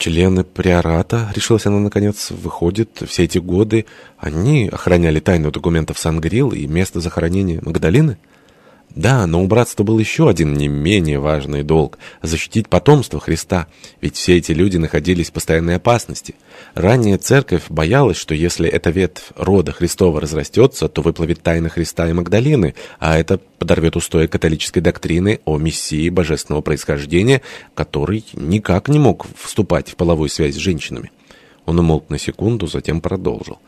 Члены приората, решилась она наконец, выходит, все эти годы они охраняли тайну документов Сангрил и место захоронения Магдалины? Да, но у братства был еще один не менее важный долг – защитить потомство Христа, ведь все эти люди находились в постоянной опасности. Ранее церковь боялась, что если эта ветвь рода Христова разрастется, то выплывет тайна Христа и Магдалины, а это подорвет устои католической доктрины о мессии божественного происхождения, который никак не мог вступать в половую связь с женщинами. Он умолк на секунду, затем продолжил.